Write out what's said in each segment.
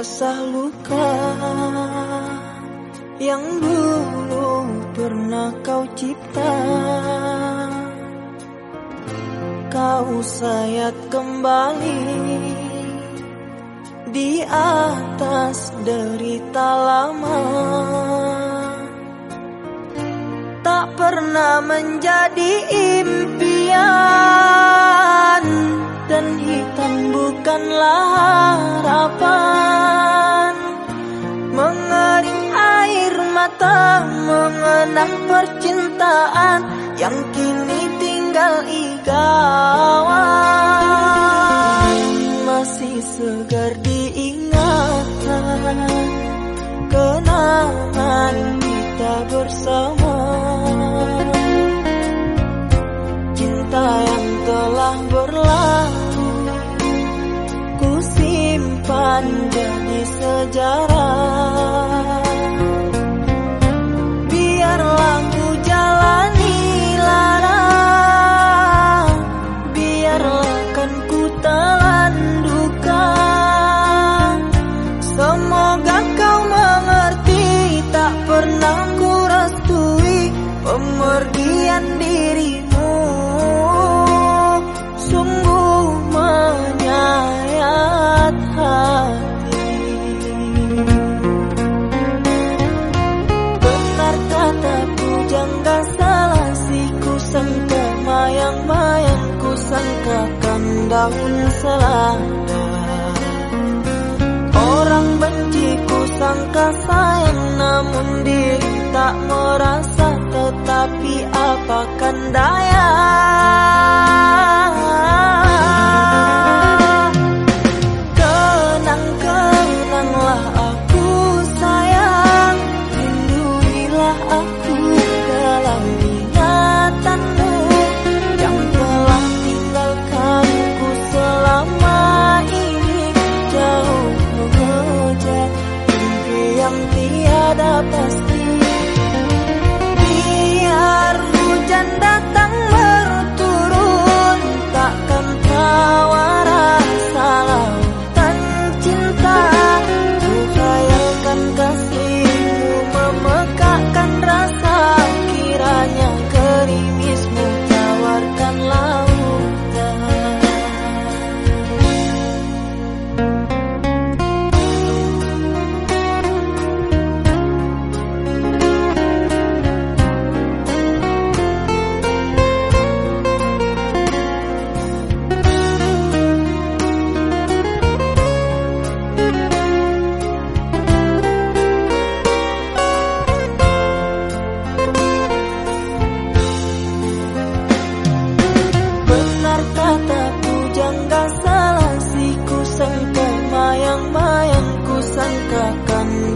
basah luka yang dulu pernah kau cipta. Kau sayat kembali di atas derita lama. Tak pernah menjadi impian mata mengenang percintaan Yang kini tinggal igawan Masih segar diingatan Kenangan kita bersama. Cinta yang telah berlalu Ku simpan jadi sejarah Pemergian dirimu. Sungguh menyayat hati. Benar kataku jangan salah si ku sangka mayang-mayang ku sangkakan daun selada. Orang benci ku sangka sayang namun diri tak merasa tetapi apakan daya? Kenang-kenanglah aku sayang. Lindungilah aku dalam ingatanmu Yang telah tinggalkanku selama ini. Jauh mengejar mimpi yang tiada pasti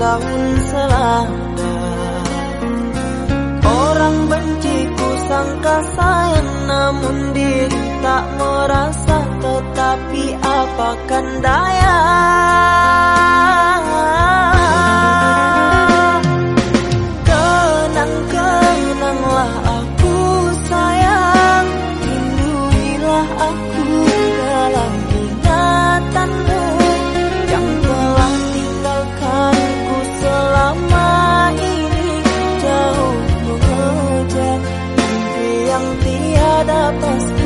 daun selada Orang benci ku sangka sayang namun diri tak merasa. Tetapi apakan daya zapatos